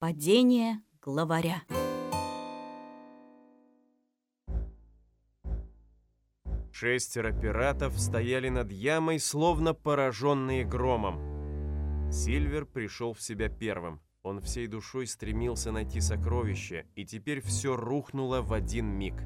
Падение главаря. Шестеро пиратов стояли над ямой, словно пораженные громом. Сильвер пришел в себя первым. Он всей душой стремился найти сокровище, и теперь все рухнуло в один миг.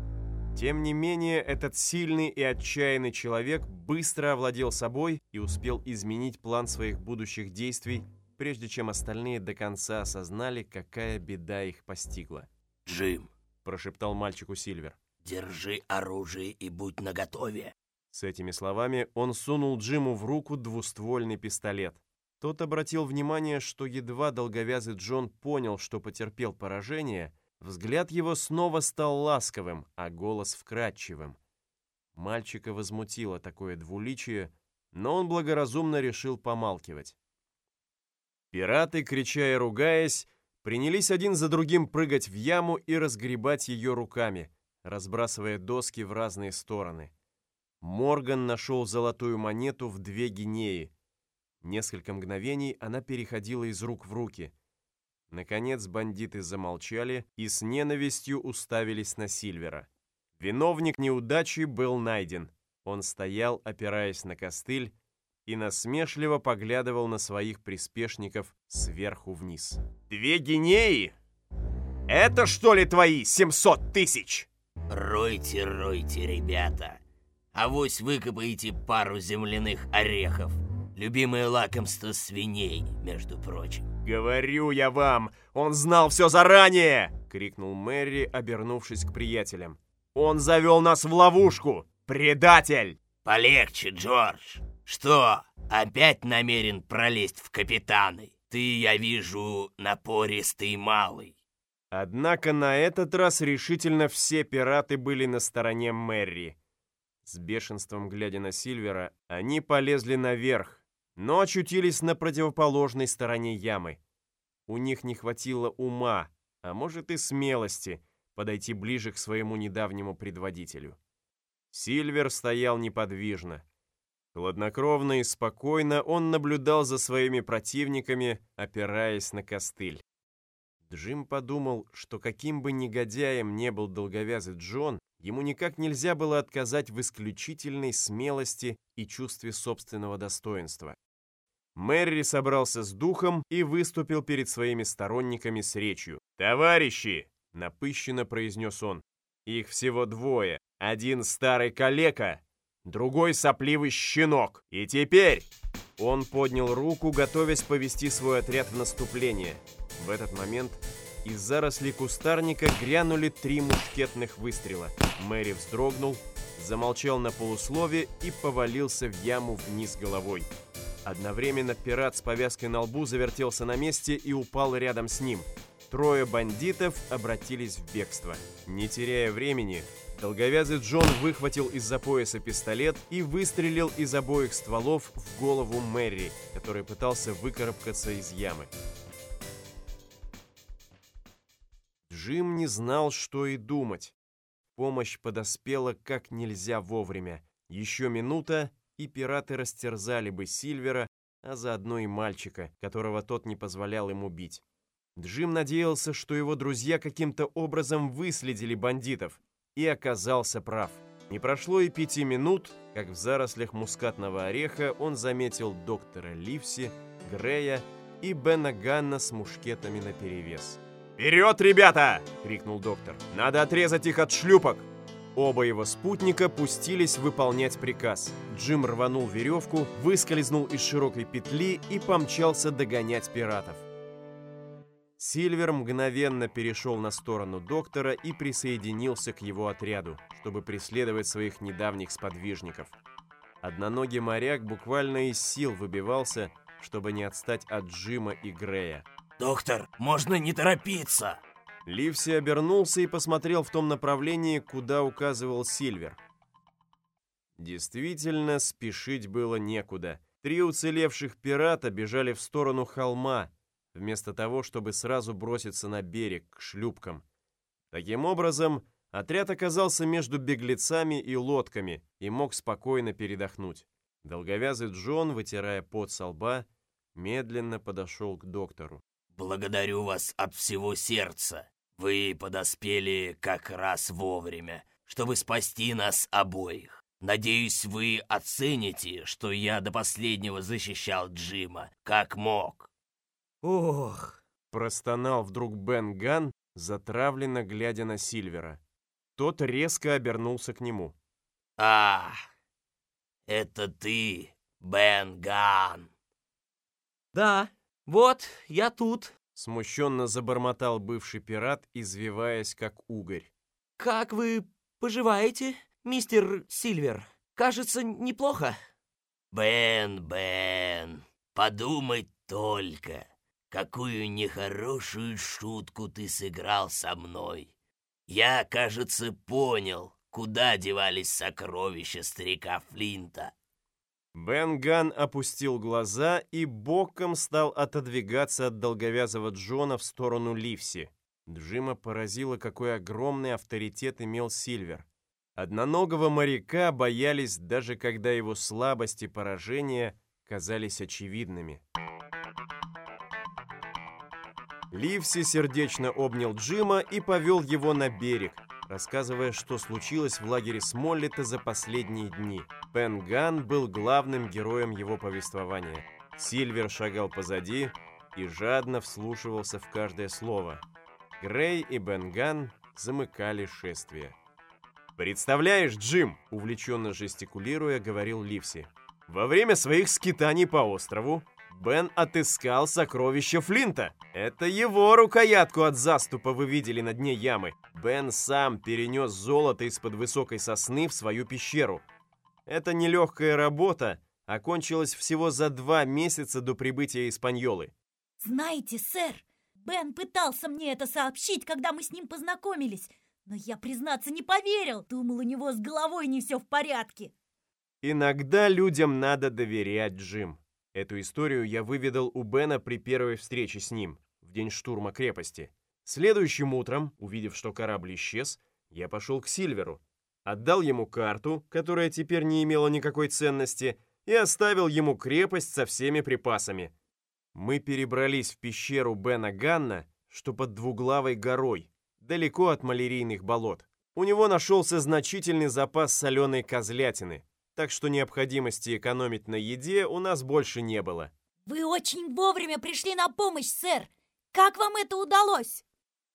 Тем не менее, этот сильный и отчаянный человек быстро овладел собой и успел изменить план своих будущих действий, прежде чем остальные до конца осознали, какая беда их постигла. «Джим», – прошептал мальчику Сильвер. «Держи оружие и будь наготове». С этими словами он сунул Джиму в руку двуствольный пистолет. Тот обратил внимание, что едва долговязый Джон понял, что потерпел поражение, взгляд его снова стал ласковым, а голос вкрадчивым. Мальчика возмутило такое двуличие, но он благоразумно решил помалкивать. Пираты, крича и ругаясь, принялись один за другим прыгать в яму и разгребать ее руками, разбрасывая доски в разные стороны. Морган нашел золотую монету в две гинеи. Несколько мгновений она переходила из рук в руки. Наконец бандиты замолчали и с ненавистью уставились на Сильвера. Виновник неудачи был найден. Он стоял, опираясь на костыль, и насмешливо поглядывал на своих приспешников сверху вниз. «Две гинеи? Это что ли твои 700 тысяч?» «Ройте, ройте, ребята! Авось выкопаете пару земляных орехов!» Любимое лакомство свиней, между прочим. «Говорю я вам, он знал все заранее!» — крикнул Мэри, обернувшись к приятелям. «Он завел нас в ловушку! Предатель!» «Полегче, Джордж! Что, опять намерен пролезть в капитаны? Ты, я вижу, напористый малый!» Однако на этот раз решительно все пираты были на стороне Мэри. С бешенством глядя на Сильвера, они полезли наверх, но очутились на противоположной стороне ямы. У них не хватило ума, а может и смелости, подойти ближе к своему недавнему предводителю. Сильвер стоял неподвижно. Хладнокровно и спокойно он наблюдал за своими противниками, опираясь на костыль. Джим подумал, что каким бы негодяем не был долговязый Джон, ему никак нельзя было отказать в исключительной смелости и чувстве собственного достоинства. Мэри собрался с духом и выступил перед своими сторонниками с речью. «Товарищи!» — напыщенно произнес он. «Их всего двое. Один старый калека, другой сопливый щенок. И теперь...» Он поднял руку, готовясь повести свой отряд в наступление. В этот момент из зарослей кустарника грянули три мушкетных выстрела. Мэри вздрогнул, замолчал на полуслове и повалился в яму вниз головой. Одновременно пират с повязкой на лбу завертелся на месте и упал рядом с ним. Трое бандитов обратились в бегство. Не теряя времени, долговязый Джон выхватил из-за пояса пистолет и выстрелил из обоих стволов в голову Мэри, который пытался выкарабкаться из ямы. Джим не знал, что и думать. Помощь подоспела как нельзя вовремя. Еще минута, и пираты растерзали бы Сильвера, а заодно и мальчика, которого тот не позволял ему бить. Джим надеялся, что его друзья каким-то образом выследили бандитов, и оказался прав. Не прошло и пяти минут, как в зарослях мускатного ореха он заметил доктора Ливси, Грея и Бена Ганна с мушкетами наперевес. «Вперед, ребята!» — крикнул доктор. «Надо отрезать их от шлюпок!» Оба его спутника пустились выполнять приказ. Джим рванул веревку, выскользнул из широкой петли и помчался догонять пиратов. Сильвер мгновенно перешел на сторону доктора и присоединился к его отряду, чтобы преследовать своих недавних сподвижников. Одноногий моряк буквально из сил выбивался, чтобы не отстать от Джима и Грея. «Доктор, можно не торопиться!» Ливси обернулся и посмотрел в том направлении, куда указывал Сильвер. Действительно, спешить было некуда. Три уцелевших пирата бежали в сторону холма, вместо того, чтобы сразу броситься на берег, к шлюпкам. Таким образом, отряд оказался между беглецами и лодками и мог спокойно передохнуть. Долговязый Джон, вытирая пот со лба, медленно подошел к доктору. благодарю вас от всего сердца. Вы подоспели как раз вовремя, чтобы спасти нас обоих. Надеюсь, вы оцените, что я до последнего защищал Джима, как мог. Ох, простонал вдруг Бен Ган, затравленно глядя на Сильвера. Тот резко обернулся к нему. А, это ты, Бен Ган. Да, вот, я тут. Смущенно забормотал бывший пират, извиваясь как угорь. Как вы поживаете, мистер Сильвер? Кажется, неплохо. Бен, Бен, подумать только, какую нехорошую шутку ты сыграл со мной. Я, кажется, понял, куда девались сокровища старика Флинта. Бен Ган опустил глаза и боком стал отодвигаться от долговязого Джона в сторону Ливси. Джима поразило, какой огромный авторитет имел Сильвер. Одноногого моряка боялись, даже когда его слабость и поражения казались очевидными. Ливси сердечно обнял Джима и повел его на берег, рассказывая, что случилось в лагере Смоллета за последние дни. Пен Ган был главным героем его повествования. Сильвер шагал позади и жадно вслушивался в каждое слово. Грей и Бен Ган замыкали шествие. «Представляешь, Джим!» — увлеченно жестикулируя, говорил Ливси. «Во время своих скитаний по острову Бен отыскал сокровище Флинта. Это его рукоятку от заступа вы видели на дне ямы. Бен сам перенес золото из-под высокой сосны в свою пещеру. Эта нелегкая работа окончилась всего за два месяца до прибытия Испаньолы. Знаете, сэр, Бен пытался мне это сообщить, когда мы с ним познакомились, но я, признаться, не поверил. Думал, у него с головой не все в порядке. Иногда людям надо доверять, Джим. Эту историю я выведал у Бена при первой встрече с ним, в день штурма крепости. Следующим утром, увидев, что корабль исчез, я пошел к Сильверу, отдал ему карту, которая теперь не имела никакой ценности, и оставил ему крепость со всеми припасами. Мы перебрались в пещеру Бена Ганна, что под двуглавой горой, далеко от малярийных болот. У него нашелся значительный запас соленой козлятины, так что необходимости экономить на еде у нас больше не было. Вы очень вовремя пришли на помощь, сэр. Как вам это удалось?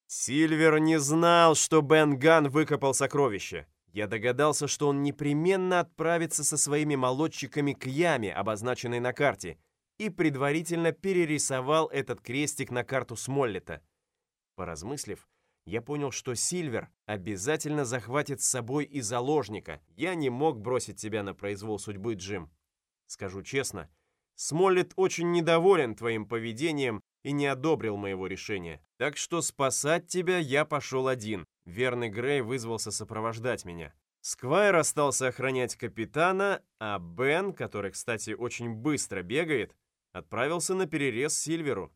Сильвер не знал, что Бен Ган выкопал сокровище. Я догадался, что он непременно отправится со своими молодчиками к яме, обозначенной на карте, и предварительно перерисовал этот крестик на карту Смоллета. Поразмыслив, я понял, что Сильвер обязательно захватит с собой и заложника. Я не мог бросить тебя на произвол судьбы, Джим. Скажу честно, Смоллет очень недоволен твоим поведением и не одобрил моего решения. Так что спасать тебя я пошел один. Верный Грей вызвался сопровождать меня. Сквайр остался охранять капитана, а Бен, который, кстати, очень быстро бегает, отправился на перерез Сильверу.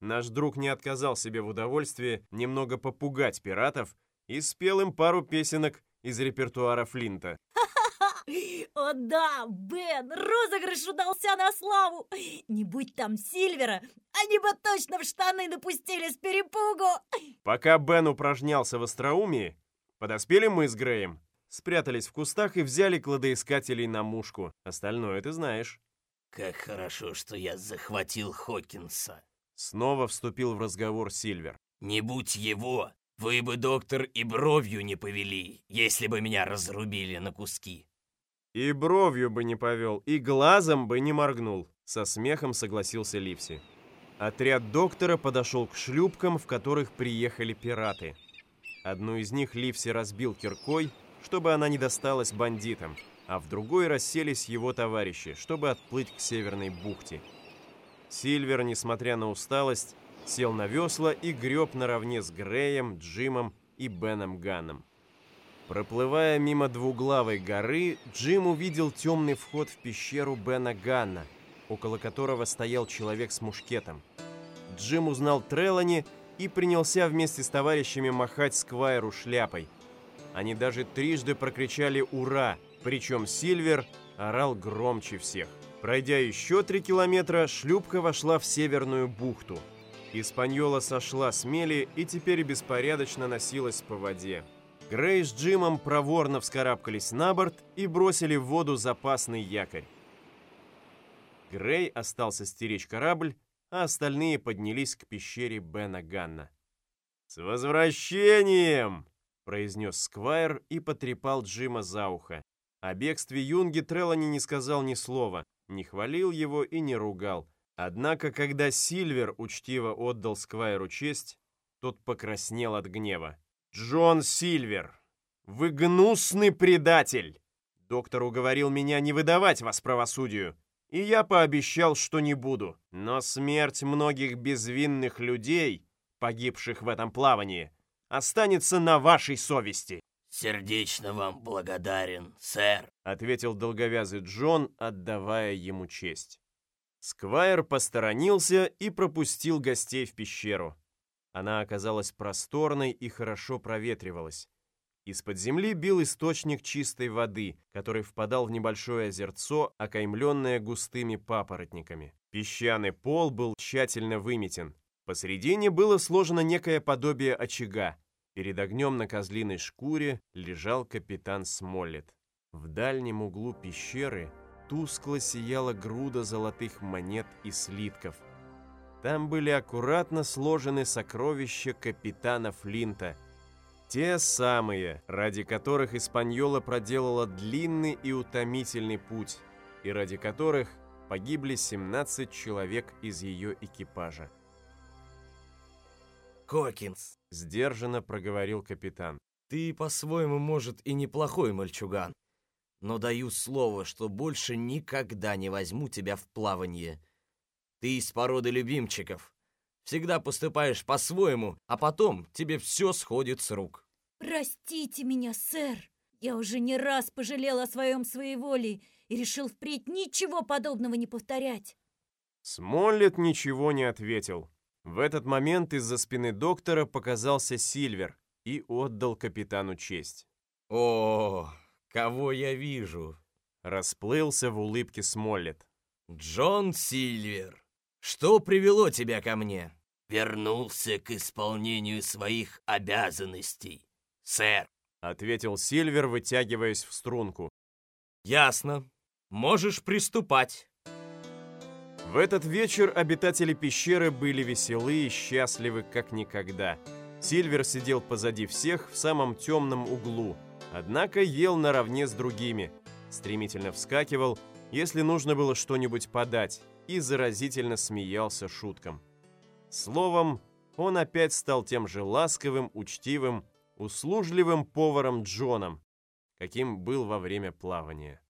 Наш друг не отказал себе в удовольствии немного попугать пиратов и спел им пару песенок из репертуара Флинта. О да, Бен, розыгрыш удался на славу! Не будь там Сильвера, они бы точно в штаны напустили с перепугу! Пока Бен упражнялся в остроумии, подоспели мы с Греем, спрятались в кустах и взяли кладоискателей на мушку. Остальное ты знаешь. Как хорошо, что я захватил Хокинса. Снова вступил в разговор Сильвер. Не будь его, вы бы, доктор, и бровью не повели, если бы меня разрубили на куски. И бровью бы не повел, и глазом бы не моргнул, со смехом согласился Ливси. Отряд доктора подошел к шлюпкам, в которых приехали пираты. Одну из них Ливси разбил киркой, чтобы она не досталась бандитам, а в другой расселись его товарищи, чтобы отплыть к северной бухте. Сильвер, несмотря на усталость, сел на весла и греб наравне с Греем, Джимом и Беном Ганном. Проплывая мимо двуглавой горы, Джим увидел темный вход в пещеру Бена Ганна, около которого стоял человек с мушкетом. Джим узнал Трелани и принялся вместе с товарищами махать сквайру шляпой. Они даже трижды прокричали «Ура!», причем Сильвер орал громче всех. Пройдя еще три километра, шлюпка вошла в Северную бухту. Испаньола сошла с мели и теперь беспорядочно носилась по воде. Грей с Джимом проворно вскарабкались на борт и бросили в воду запасный якорь. Грей остался стеречь корабль, а остальные поднялись к пещере Бена Ганна. «С возвращением!» — произнес Сквайр и потрепал Джима за ухо. О бегстве Юнги Трелани не сказал ни слова, не хвалил его и не ругал. Однако, когда Сильвер учтиво отдал Сквайру честь, тот покраснел от гнева. «Джон Сильвер, вы гнусный предатель!» Доктор уговорил меня не выдавать вас правосудию, и я пообещал, что не буду. Но смерть многих безвинных людей, погибших в этом плавании, останется на вашей совести. «Сердечно вам благодарен, сэр», — ответил долговязый Джон, отдавая ему честь. Сквайр посторонился и пропустил гостей в пещеру. Она оказалась просторной и хорошо проветривалась. Из-под земли бил источник чистой воды, который впадал в небольшое озерцо, окаймленное густыми папоротниками. Песчаный пол был тщательно выметен. Посредине было сложено некое подобие очага. Перед огнем на козлиной шкуре лежал капитан Смоллет. В дальнем углу пещеры тускло сияла груда золотых монет и слитков. Там были аккуратно сложены сокровища капитана Флинта – те самые, ради которых Испаньола проделала длинный и утомительный путь, и ради которых погибли 17 человек из ее экипажа. «Кокинс», — сдержанно проговорил капитан. «Ты, по-своему, может, и неплохой мальчуган, но даю слово, что больше никогда не возьму тебя в плавание. Ты из породы любимчиков, Всегда поступаешь по-своему, а потом тебе все сходит с рук. Простите меня, сэр. Я уже не раз пожалел о своем своеволии и решил впредь ничего подобного не повторять. Смоллет ничего не ответил. В этот момент из-за спины доктора показался Сильвер и отдал капитану честь. «О, кого я вижу!» Расплылся в улыбке Смоллет. «Джон Сильвер, что привело тебя ко мне?» вернулся к исполнению своих обязанностей, сэр», — ответил Сильвер, вытягиваясь в струнку. «Ясно. Можешь приступать». В этот вечер обитатели пещеры были веселы и счастливы, как никогда. Сильвер сидел позади всех в самом темном углу, однако ел наравне с другими, стремительно вскакивал, если нужно было что-нибудь подать, и заразительно смеялся шуткам. Словом, он опять стал тем же ласковым, учтивым, услужливым поваром Джоном, каким был во время плавания.